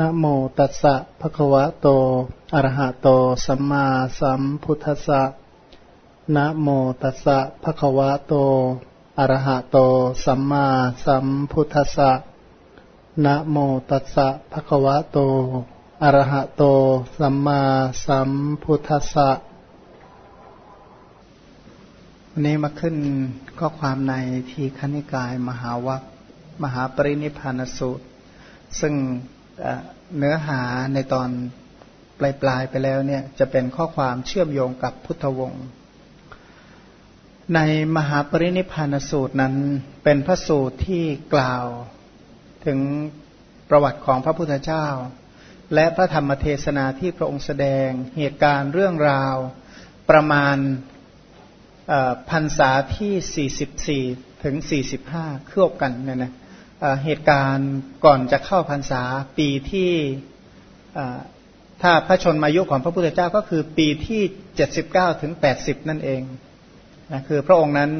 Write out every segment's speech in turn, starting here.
นะโมตัสสะภะคะวะโต อะระหะโต สัมมาสัมพุทธัสสะนะโมตัสสะภะคะวะโต อะระหะโต สัมมาสัมพุทธัสสะนะโมตัสสะภะคะวะโต อะระหะโต สัมมาสัมพุทธัสสะวันนี้มาขึ้นข้อความในทีคณิกายมหาวัคมหาปรินิพานสูตร ซึ่ง เนื้อหาในตอนปลายปลายไปแล้วเนี่ยจะเป็นข้อความเชื่อมโยงกับพุทธวงศ์ในมหาปรินิพานสูตรนั้นเป็นพระสูตรที่กล่าวถึงประวัติของพระพุทธเจ้า และพระธรรมเทศนาที่พระองค์แสดงเหตุการณ์เรื่องราวประมาณพรรษาที่ 44 ถึง 45 เครือบกันเนี่ยนะ เหตุการณ์ก่อนจะเข้าพรรษาปีที่ถ้าพระชนมายุของพระพุทธเจ้าก็คือปีที่ 79ถึง80 นั่นเองนะคือพระองค์นั้น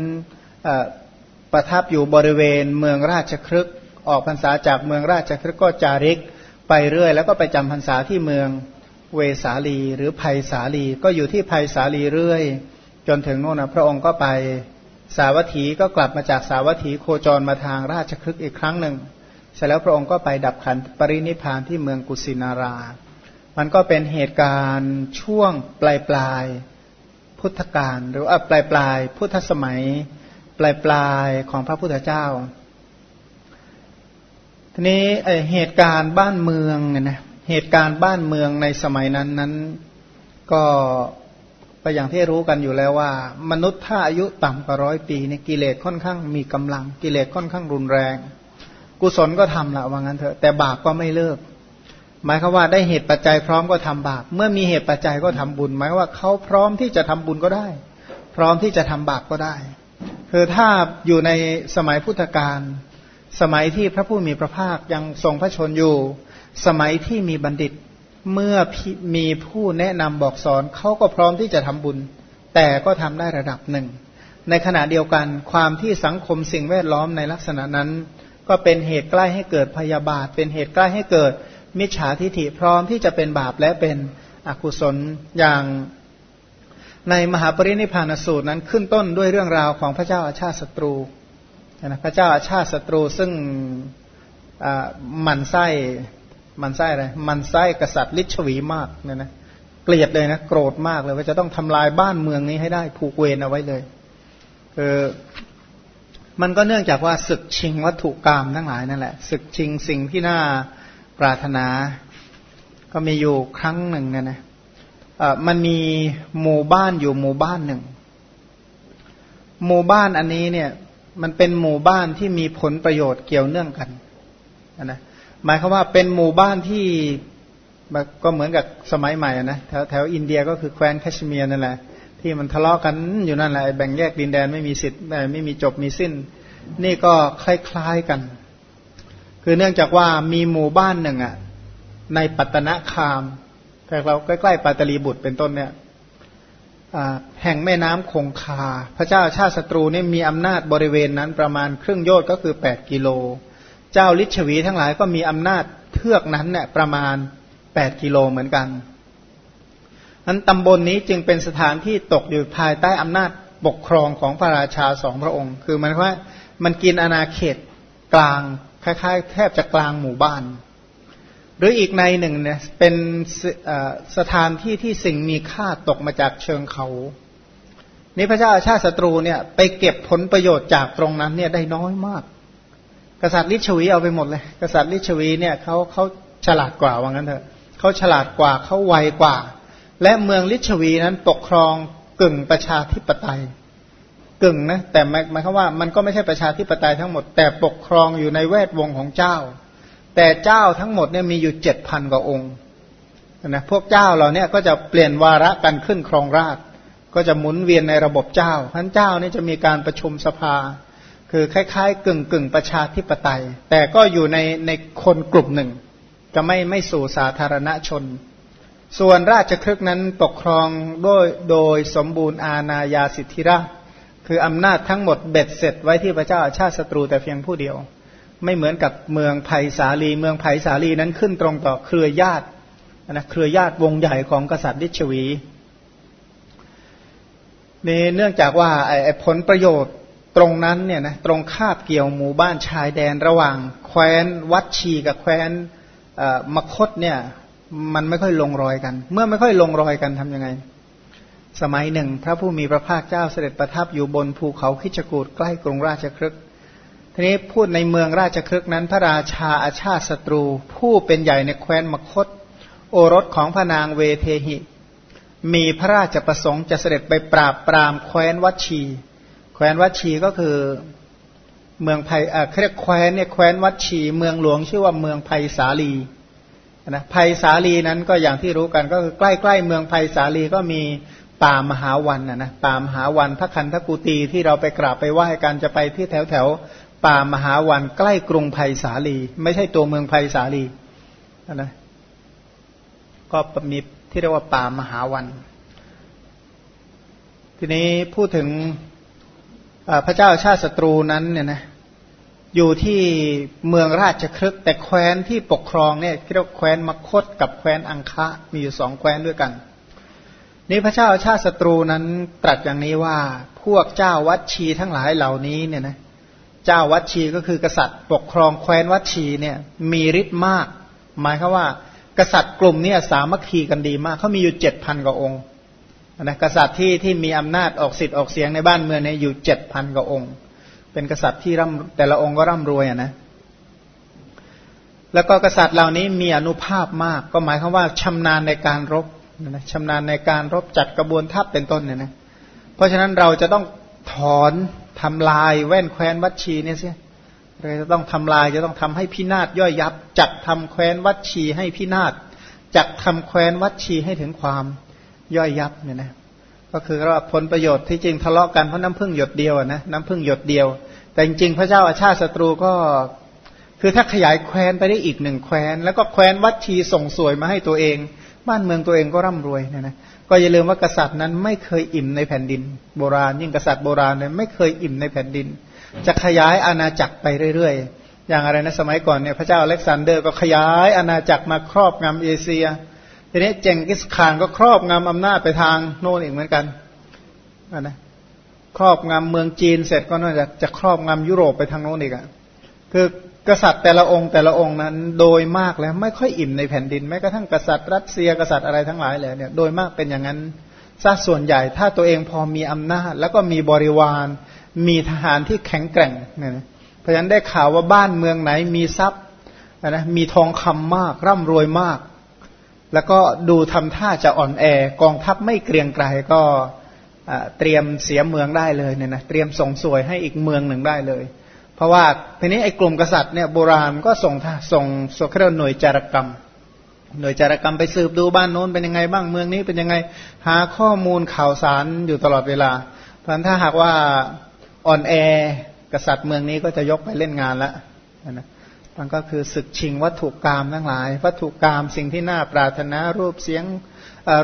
ประทับอยู่บริเวณเมืองราชครึกออกพรรษาจากเมืองราชครึกก็จาริกไปเรื่อย แล้วก็ไปจำพรรษาที่เมืองเวสาลีหรือภัยสาลี ก็อยู่ที่ภัยสาลีเรื่อย จนถึงโน่นนะพระองค์ก็ไป สาวัตถีก็กลับมาจากสาวัตถีโคจรมาทางราชคลึกอีกครั้งหนึ่ง เสร็จแล้วพระองค์ก็ไปดับขันปรินิพานที่เมืองกุสินารา มันก็เป็นเหตุการณ์ช่วงปลายปลายพุทธกาลหรือว่าปลายปลายพุทธสมัย ปลายปลายของพระพุทธเจ้า ทีนี้เหตุการณ์บ้านเมืองเนี่ยนะเหตุการณ์บ้านเมืองในสมัยนั้นนั้นก็ ก็อย่างที่รู้กันอยู่แล้วว่า มนุษย์ถ้าอายุต่ำกว่าร้อยปีเนี่ยกิเลสค่อนข้างมีกำลัง กิเลสค่อนข้างรุนแรง กุศลก็ทำละว่างั้นเถอะแต่บาปก็ไม่เลิก หมายคือว่าได้เหตุปัจจัยพร้อมก็ทำบาป เมื่อมีเหตุปัจจัยก็ทำบุญ หมายว่าเขาพร้อมที่จะทำบุญก็ได้ พร้อมที่จะทำบาปก็ได้ คือถ้าอยู่ในสมัยพุทธกาลสมัยที่พระผู้มีพระภาคยังทรงพระชนอยู่ สมัยที่มีบัณฑิต เมื่อมีผู้แนะนำบอกสอนเขาก็พร้อมที่จะทำบุญ แต่ก็ทำได้ระดับหนึ่ง ในขณะเดียวกันความที่สังคมสิ่งแวดล้อมในลักษณะนั้น ก็เป็นเหตุใกล้ให้เกิดพยาบาท เป็นเหตุใกล้ให้เกิดมิจฉาทิฐิพร้อมที่จะเป็นบาปและเป็นอกุศลอย่างในมหาปรินิพานสูตรนั้นขึ้นต้นด้วยเรื่องราวของพระเจ้าอาชาติศัตรูนะพระเจ้าอาชาติศัตรูซึ่งหมั่นไส้ มันไส้อะไรมันไส้กษัตริย์ลิชวีมากเนี่ยนะเกลียดเลยนะโกรธมากเลย ว่าจะต้องทำลายบ้านเมืองนี้ให้ได้ผูกเวรเอาไว้เลยเออมันก็เนื่องจากว่าศึกชิงวัตถุกรรมทั้งหลายนั่นแหละศึกชิงสิ่งที่น่าปรารถนา ก็มีอยู่ครั้งหนึ่งเนี่ยนะมันมีหมู่บ้านอยู่หมู่บ้านหนึ่ง หมู่บ้านอันนี้เนี่ย มันเป็นหมู่บ้านที่มีผลประโยชน์เกี่ยวเนื่องกันนะ หมายความว่าเป็นหมู่บ้านที่ก็เหมือนกับสมัยใหม่นะแถวแถวอินเดียก็คือแคว้นแคชเมียร์นั่นแหละ ที่มันทะเลาะกันอยู่นั่นแหละแบ่งแยกดินแดนไม่มีสิทธิ์ไม่มีจบมีสิ้น นี่ก็คล้ายๆกัน คือเนื่องจากว่ามีหมู่บ้านหนึ่งอะในปัตตนะคามแต่เราใกล้ๆปัตตลีบุตรเป็นต้นเนี่ยแห่งแม่น้ำคงคา พระเจ้าชาติศัตรูนี่มีอำนาจบริเวณนั้นประมาณครึ่งโยชน์ก็คือแปดกิโล เจ้าลิชวีทั้งหลายก็มีอำนาจเทือกนั้นเนี่ยประมาณแปดกิโลเหมือนกันนั้นตำบลนนี้จึงเป็นสถานที่ตกอยู่ภายใต้อำนาจปกครองของพระราชาสองพระองค์ คือมันว่ามันกินอาณาเขตกลางคล้ายๆ แทบจะกลางหมู่บ้าน หรืออีกในหนึ่งเนี่ยเป็นสถานที่ที่สิ่งมีค่าตกมาจากเชิงเขานี่พระเจ้าอาชาติศัตรูเนี่ยไปเก็บผลประโยชน์จากตรงนั้นเนี่ยได้น้อยมาก กษัตริย์ลิชวีเอาไปหมดเลย กษัตริย์ลิชวีเนี่ยเขาเขาฉลาดกว่าว่างั้นเถอะเขาฉลาดกว่าเขาไวกว่า และเมืองลิชวีนั้นปกครองกึ่งประชาธิปไตยกึ่งนะแต่หมายความว่ามันก็ไม่ใช่ประชาธิปไตยทั้งหมด แต่ปกครองอยู่ในแวดวงของเจ้า แต่เจ้าทั้งหมดเนี่ยมีอยู่เจ็ดพันกว่าองค์นะพวกเจ้าเราเนี่ยก็จะเปลี่ยนวาระกันขึ้นครองราชก็จะหมุนเวียนในระบบเจ้าท่านเจ้านี่จะมีการประชุมสภา คือคล้ายๆกึ่งกึ่งประชาธิปไตย แต่ก็อยู่ในในคนกลุ่มหนึ่ง จะไม่ไม่สู่สาธารณชน ส่วนราชครึกนั้นปกครองโดยโดยสมบูรณ์อาณาญาสิทธิราชคืออำนาจทั้งหมดเบ็ดเสร็จไว้ที่พระเจ้าอาชาติศัตรูแต่เพียงผู้เดียว ไม่เหมือนกับเมืองไผ่สาลีเมืองไผ่สาลีนั้นขึ้นตรงต่อเครือญาตินะเครือญาติวงใหญ่ของกษัตริย์ดิชวีนี่เนื่องจากว่าไอ้ผลประโยชน์ ตรงนั้นเนี่ยนะตรงคาบเกี่ยวหมู่บ้านชายแดนระหว่าง แคว้นวัดชีกับแคว้นมคตเนี่ยมันไม่ค่อยลงรอยกัน เมื่อไม่ค่อยลงรอยกันทํำยังไง สมัยหนึ่ง พระผู้มีพระภาคเจ้าเสด็จประทับอยู่บนภูเขาคิจกูดใกล้กรุงราชครึกทีนี้พูดในเมืองราชครึกนั้น พระราชาอาชาติศัตรู ผู้เป็นใหญ่ในแคว้นมคต โอรสของพระนางเวเทหิ มีพระราชประสงค์จะเสด็จไปปราบปรามแคว้นวัชี แคว้นวัดชีก็คือเมืองไผ่เรียกแคว้นเนี่ยแคว้นวัดชี เมืองหลวงชื่อว่าเมืองไผ่สาลีนะไผ่สาลีนั้นก็อย่างที่รู้กันก็คือใกล้ๆเมืองไผ่สาลีก็มีป่ามหาวันนะนะป่ามหาวันพระคันธกุตีที่เราไปกราบไปไหว้กันจะไปที่แถวแถวป่ามหาวันใกล้กรุงไผ่สาลี ไม่ใช่ตัวเมืองไผ่สาลีนะก็มีที่เรียกว่าป่ามหาวัน ทีนี้พูดถึง พระเจ้าชาติศัตรูนั้นเนี่ยนะอยู่ที่เมืองราชครึกแต่แคว้นที่ปกครองเนี่ยเรียกแคว้นมคตกับแคว้นอังคะมีอยู่สองแคว้นด้วยกัน นี้พระเจ้าชาติศัตรูนั้นตรัสอย่างนี้ว่าพวกเจ้าวัดชีทั้งหลายเหล่านี้เนี่ยนะเจ้าวัดชีก็คือกษัตริย์ปกครองแคว้นวัดชีเนี่ยมีฤทธิ์มาก หมายคือว่า กษัตริย์กลุ่มนี้สามัคคีกันดีมากเขามีอยู่เจ็ดพันกว่าองค์ นะกษัตริย์ที่ที่มีอำนาจออกสิทธิ์ออกเสียงในบ้านเมืองเนี่ยอยู่เจ็ดพันกว่าองค์ เป็นกษัตริย์ที่ร่ำแต่ละองค์ก็ร่ำรวยอะนะแล้วก็กษัตริย์เหล่านี้มีอนุภาพมาก ก็หมายความว่าชำนาญในการรบนะชำนาญในการรบจัดกระบวนทัพเป็นต้นเนี่ยนะเพราะฉะนั้นเราจะต้องถอนทำลายแว่นแคว้นวัดชีเนี่ยสิเราจะต้องทำลายจะต้องทำให้พินาศย่อยยับ จัดทำแคว้นวัดชีให้พินาศจัดทำแคว้นวัดชีให้ถึงความ ย่อยยับเนี่ยนะก็คือว่าผลประโยชน์ที่จริงทะเลาะกันเพราะน้ำพึ่งหยดเดียวนะน้ำพึ่งหยดเดียว แต่จริงพระเจ้าอาชาติศัตรูก็ คือถ้าขยายแคว้นไปได้อีกหนึ่งแคว้น แล้วก็แคว้นวัดชีส่งสวยมาให้ตัวเอง บ้านเมืองตัวเองก็ร่ำรวยเนี่ยนะก็อย่าลืมว่ากษัตริย์นั้นไม่เคยอิ่มในแผ่นดิน โบราณ ยิ่งกษัตริย์โบราณเนี่ยไม่เคยอิ่มในแผ่นดิน จะขยายอาณาจักรไปเรื่อยๆ อย่างอะไรนะสมัยก่อนเนี่ยพระเจ้าอเล็กซานเดอร์ก็ขยายอาณาจักรมาครอบงำเอเชีย ทีนี้เจงกิสขานก็ครอบงำอำนาจไปทางโน่นอีกเหมือนกันนะครอบงำเมืองจีนเสร็จก็น่าจะจะครอบงำยุโรปไปทางโน้นอีกอะคือกษัตริย์แต่ละองค์แต่ละองค์นั้นโดยมากแล้วไม่ค่อยอิ่มในแผ่นดินแม้กระทั่งกษัตริย์รัสเซียกษัตริย์อะไรทั้งหลายเลยเนี่ยโดยมากเป็นอย่างนั้นซะส่วนใหญ่ถ้าตัวเองพอมีอำนาจ แล้วก็มีบริวาร มีทหารที่แข็งแกร่งเนี่ยเพราะฉะนั้นได้ข่าวว่าบ้านเมืองไหนมีทรัพย์นะมีทองคำมากร่ำรวยมาก แล้วก็ดูทำท่าจะอ่อนแอกองทัพไม่เกรียงไกรก็เตรียมเสียเมืองได้เลยเนี่ยนะเตรียมส่งสวยให้อีกเมืองหนึ่งได้เลย เพราะว่าทีนี้ไอ้กลุ่มกษัตริย์เนี่ยโบราณก็ส่งส่งส่งเครื่อหน่วยจารกรรม หน่วยจารกรรมไปสืบดูบ้านโน้นเป็นยังไงบ้างเมืองนี้เป็นยังไงหาข้อมูลข่าวสารอยู่ตลอดเวลา เพราะฉะนั้นถ้าหากว่าอ่อนแอกษัตริย์เมืองนี้ก็จะยกไปเล่นงานล้วนะ มันก็คือศึกชิงวัตถุกรรมทั้งหลาย วัตถุกรรมสิ่งที่น่าปรารถนารูปเสียง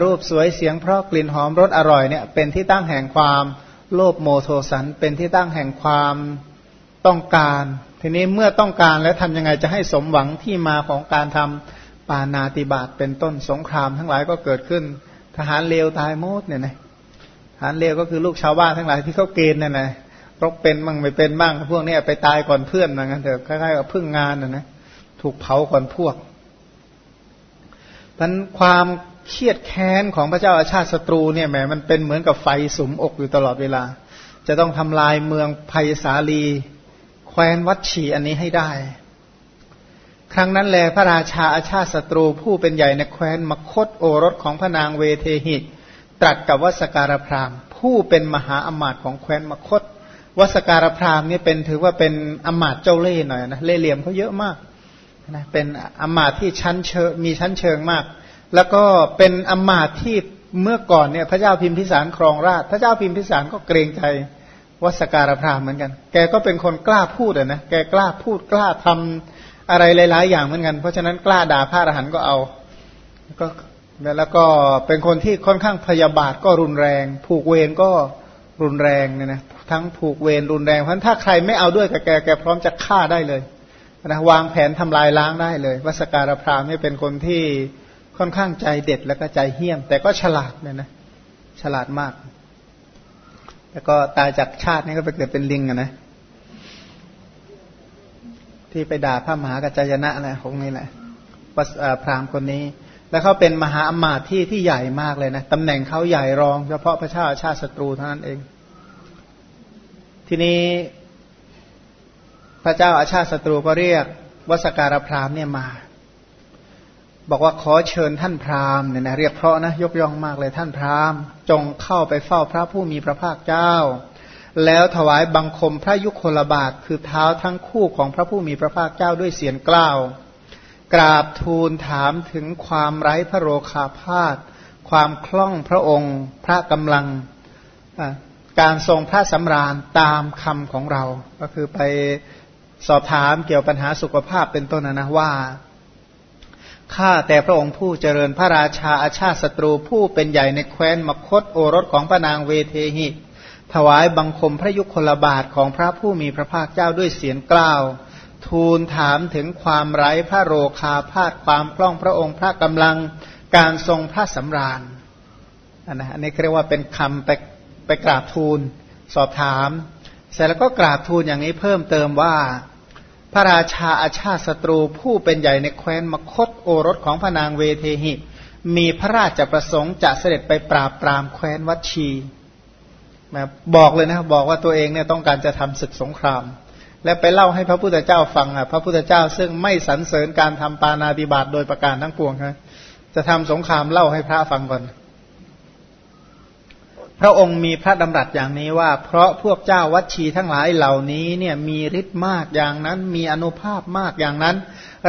รูปสวยเสียงเพราะกลิ่นหอมรสอร่อยเนี่ยเป็นที่ตั้งแห่งความโลภโมโทสันเป็นที่ตั้งแห่งความต้องการ ทีนี้เมื่อต้องการแล้วทำยังไงจะให้สมหวังที่มาของการทำปานาติบาตเป็นต้นสงครามทั้งหลายก็เกิดขึ้น ทหารเลวตายหมดเนี่ยนะทหารเลวก็คือลูกชาวบ้านทั้งหลายที่เขาเกณฑ์นั่นแหละ รบเป็นบ้างไม่เป็นบ้างพวกนี้ไปตายก่อนเพื่อนเหมือนเถอะคล้ายๆกับพึ่งงานนะนะถูกเผาก่อนพวกมันความเครียดแค้นของพระเจ้าอาชาติศัตรูเนี่ยแหมมันเป็นเหมือนกับไฟสุมอกอยู่ตลอดเวลา จะต้องทำลายเมืองภัยสาลี แคว้นวัดฉีอันนี้ให้ได้ ครั้งนั้นแลพระราชาอาชาติศัตรูผู้เป็นใหญ่ในแคว้นมคตโอรสของพระนางเวเทหิต ตรัสกับวสการพรามผู้เป็นมหาอมาตย์ของแคว้นมคต วสการพรามนี่เป็นถือว่าเป็นอมาตย์เจ้าเล่ห์หน่อยนะเล่เหลี่ยมเขาเยอะมากนะเป็นอมาตที่ชั้นเชิงมีชั้นเชิงมาก แล้วก็เป็นอมาตที่เมื่อก่อนเนี่ยพระเจ้าพิมพิสารครองราชพระเจ้าพิมพิสารก็เกรงใจวสการพรามเหมือนกัน แกก็เป็นคนกล้าพูดอะนะแกกล้าพูดกล้าทำอะไรหลาย ๆ อย่างเหมือนกัน เพราะฉะนั้นกล้าด่าพระอรหันต์ก็เอาก็แล้วก็เป็นคนที่ค่อนข้างพยาบาทก็รุนแรง ผูกเวรก็ รุนแรงเนี่ยนะทั้งผูกเวรรุนแรงเพราะถ้าใครไม่เอาด้วยกับแกแกพร้อมจะฆ่าได้เลยนะวางแผนทำลายล้างได้เลยวัสการพรามนี่เป็นคนที่ค่อนข้างใจเด็ดแล้วก็ใจเหี้ยม แต่ก็ฉลาดเนี่ยนะฉลาดมาก แล้วก็ตายจากชาตินี้ก็ไปเกิดเป็นลิงอะนะที่ไปด่าพระมหากัจจยนะนะของนี่แหละวัสพราหมณ์คนนี้ แล้วเขาเป็นมหาอมาตย์ที่ที่ใหญ่มากเลยนะตำแหน่งเขาใหญ่รองเฉพาะพระชาติชาติศัตรูเท่านั้นเอง ทีนี้พระเจ้าอาชาติศัตรูก็เรียกวสการพราหมณ์เนี่ยมา บอกว่าขอเชิญท่านพราหมณ์เนี่ยนะเรียกเพราะนะยกย่องมากเลยท่านพราหมณ์ จงเข้าไปเฝ้าพระผู้มีพระภาคเจ้า แล้วถวายบังคมพระยุคลบาทคือเท้าทั้งคู่ของพระผู้มีพระภาคเจ้าด้วยเสียงกล้าว กราบทูลถามถึงความไร้พระโรคาพาธความคล่องพระองค์ พระกำลัง การทรงพระสำราญตามคำของเรา ก็คือไปสอบถามเกี่ยวปัญหาสุขภาพเป็นต้นนะนะว่าข้าแต่พระองค์ผู้เจริญพระราชาอาชาติศัตรูผู้เป็นใหญ่ในแคว้นมคตโอรสของพระนางเวเทหิ ถวายบังคมพระยุคลบาทของพระผู้มีพระภาคเจ้าด้วยเสียงกล้าว ทูลถามถึงความไร้พระโรคาพาดความคล่องพระองค์พระกำลังการทรงพระสำราญอันนะอันนี้เรียกว่าเป็นคำไป ไปกราบทูลสอบถาม เสร็จแล้วก็กราบทูลอย่างนี้เพิ่มเติมว่า พระราชาอาชาติศัตรูผู้เป็นใหญ่ในแคว้นมคตโอรสของพระนางเวเทหิ มีพระราชประสงค์จะเสด็จไปปราบปรามแคว้นวัชีบอกเลยนะบอกว่าตัวเองเนี่ยต้องการจะทำศึกสงคราม และไปเล่าให้พระพุทธเจ้าฟังอะพระพุทธเจ้าซึ่งไม่สรรเสริญการทำปานาติบาตโดยประการทั้งปวงครับจะทำสงครามเล่าให้พระฟังก่อน พระองค์มีพระดำรัสอย่างนี้ว่า เพราะพวกเจ้าวัดชีทั้งหลายเหล่านี้เนี่ยมีฤทธิ์มากอย่างนั้น มีอนุภาพมากอย่างนั้น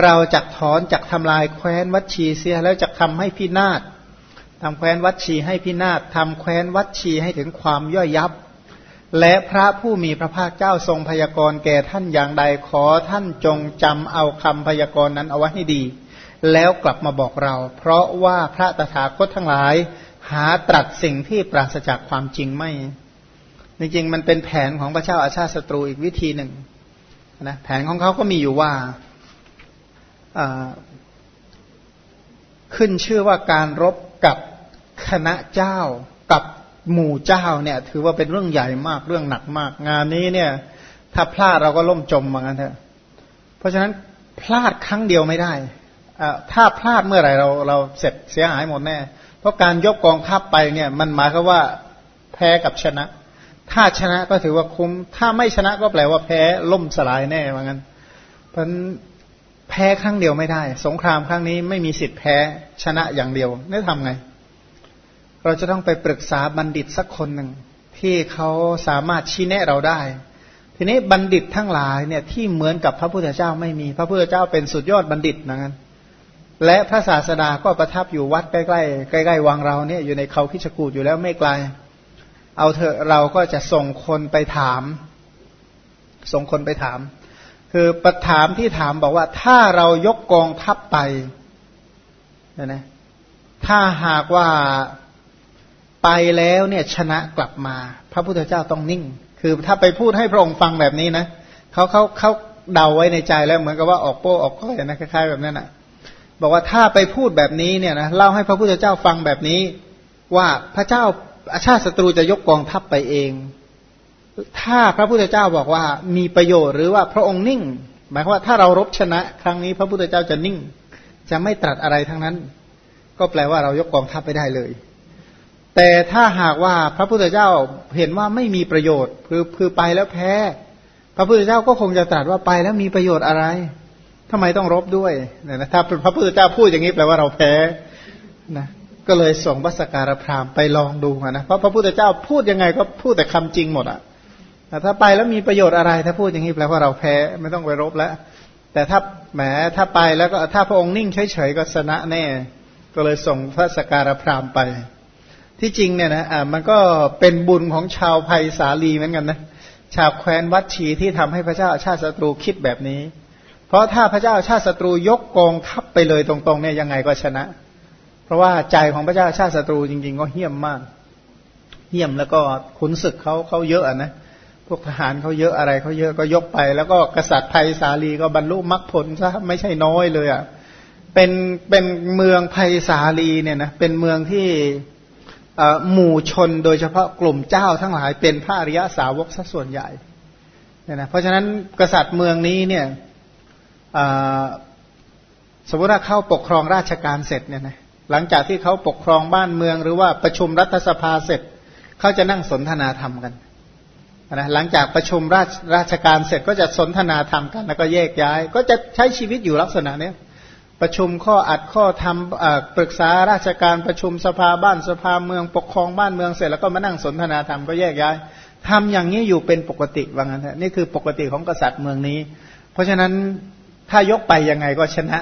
เราจะถอนจักทำลายแคว้นวัดชีเสียแล้วจะทำให้พินาศทำแคว้นวัดชีให้พินาศทำแคว้นวัดชีให้ถึงความย่อยยับ และพระผู้มีพระภาคเจ้าทรงพยากรณ์แก่ท่านอย่างใดขอท่านจงจำเอาคำพยากรณ์นั้นเอาไว้ให้ดี แล้วกลับมาบอกเรา เพราะว่าพระตถาคตทั้งหลาย หาตรัสสิ่งที่ปราศจากความจริงไม่จริงๆมันเป็นแผนของพระเจ้าอาชาติศัตรูอีกวิธีหนึ่งนะแผนของเขาก็มีอยู่ว่าขึ้นชื่อว่าการรบกับคณะเจ้ากับหมู่เจ้าเนี่ย ถือว่าเป็นเรื่องใหญ่มากเรื่องหนักมาก งานนี้เนี่ย ถ้าพลาดเราก็ล่มจมเหมือนกันเถอะเพราะฉะนั้นพลาดครั้งเดียวไม่ได้ถ้าพลาดเมื่อไหร่เราเราเสร็จเสียหายหมดแน่ เพราะการยกกองทัพไปเนี่ย มันหมายความว่าแพ้กับชนะ ถ้าชนะก็ถือว่าคุ้ม ถ้าไม่ชนะก็แปลว่าแพ้ล่มสลายแน่เหมือนกันเพราะแพ้ครั้งเดียวไม่ได้ สงครามครั้งนี้ไม่มีสิทธิ์แพ้ชนะอย่างเดียวนี่ทำไง เราจะต้องไปปรึกษาบัณฑิตสักคนหนึ่งที่เขาสามารถชี้แนะเราได้ ทีนี้บัณฑิตทั้งหลายเนี่ยที่เหมือนกับพระพุทธเจ้าไม่มี พระพุทธเจ้าเป็นสุดยอดบัณฑิตนะงั้น และพระศาสดาก็ประทับอยู่วัดใกล้ๆใกล้ๆวังเราเนี่ยอยู่ในเขาคิชกูดอยู่แล้วไม่ไกล เอาเถอะเราก็จะส่งคนไปถาม ส่งคนไปถาม คือประถามที่ถามบอกว่าถ้าเรายกกองทัพไปนะนะถ้าหากว่าไปแล้วเนี่ยชนะกลับมา พระพุทธเจ้าต้องนิ่ง คือถ้าไปพูดให้พระองค์ฟังแบบนี้นะเขาเขาเขาเดาไว้ในใจแล้วเหมือนกับว่าออกโป้ออกก้อยนะคล้ายๆแบบนั้นนะ บอกว่าถ้าไปพูดแบบนี้เนี่ยนะเล่าให้พระพุทธเจ้าฟังแบบนี้ ว่าพระเจ้าอาชาติศัตรูจะยกกองทัพไปเอง ถ้าพระพุทธเจ้าบอกว่ามีประโยชน์หรือว่าพระองค์นิ่ง หมายความว่าถ้าเรารบชนะ ครั้งนี้พระพุทธเจ้าจะนิ่ง จะไม่ตรัสอะไรทั้งนั้น ก็แปลว่าเรายกกองทัพไปได้เลย แต่ถ้าหากว่าพระพุทธเจ้าเห็นว่าไม่มีประโยชน์คือคือไปแล้วแพ้ พระพุทธเจ้าก็คงจะตรัสว่าไปแล้วมีประโยชน์อะไร ทำไมต้องรบด้วยเนี่ยนะถ้าพระพุทธเจ้าพูดอย่างนี้แปลว่าเราแพ้นะก็เลยส่งวัสการพราหมณ์ไปลองดูนะเพราะพระพุทธเจ้าพูดยังไงก็พูดแต่คำจริงหมดอะแต่ถ้าไปแล้วมีประโยชน์อะไร ถ้าพูดอย่างนี้แปลว่าเราแพ้ไม่ต้องไปรบแล้ว แต่ถ้าแหมถ้าไปแล้วก็ถ้าพระองค์นิ่งเฉยๆก็ชนะแน่ ก็เลยส่งพระสการพราหมณ์ไป ที่จริงเนี่ยนะอ่ามันก็เป็นบุญของชาวไพศาลีเหมือนกันนะชาวแคว้นวัดชีที่ทำให้พระเจ้าชาติศัตรูคิดแบบนี้ เพราะถ้าพระเจ้าชาติศัตรูยกกองทัพไปเลยตรงๆเนี่ยยังไงก็ชนะ เพราะว่าใจของพระเจ้าชาติศัตรูจริง ๆ ก็เหี้ยมมาก เหี้ยมแล้วก็ขุนศึกเขาเขาเยอะนะพวกทหารเขาเยอะอะไรเขาเยอะก็ยกไป แล้วก็กษัตริย์ไทยสาลีก็บรรลุมรรคผลซะไม่ใช่น้อยเลยอะ่ะเป็นเป็นเมืองไพศาลีเนี่ยนะเป็นเมืองที่หมู่ชนโดยเฉพาะกลุ่มเจ้าทั้งหลายเป็นพระอริยสาวกซะส่วนใหญ่เนี่ยนะเพราะฉะนั้นกษัตริย์เมืองนี้เนี่ย สมมติว่าเข้าปกครองราชการเสร็จเนี่ยนะหลังจากที่เขาปกครองบ้านเมือง หรือว่าประชุมรัฐสภาเสร็จเขาจะนั่งสนทนาธรรมกันนะหลังจากประชุมราชราชการเสร็จก็จะสนทนาธรรมกัน แล้วก็แยกย้าย ก็จะใช้ชีวิตอยู่ลักษณะเนี้ยประชุมข้ออัดข้อทำปรึกษาราชการประชุมสภาบ้านสภาเมืองปกครองบ้านเมืองเสร็จแล้วก็มานั่งสนทนาธรรมก็แยกย้ายทำอย่างนี้อยู่เป็นปกติว่างั้นนี่คือปกติของกษัตริย์เมืองนี้ เพราะฉะนั้น ถ้ายกไปยังไงก็ชนะ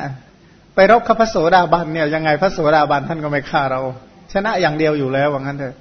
ไปรบข้าพระโสดาบันเนี่ยยังไงพระโสดาบันท่านก็ไม่ฆ่าเรา ชนะอย่างเดียวอยู่แล้วว่างั้นเถอะ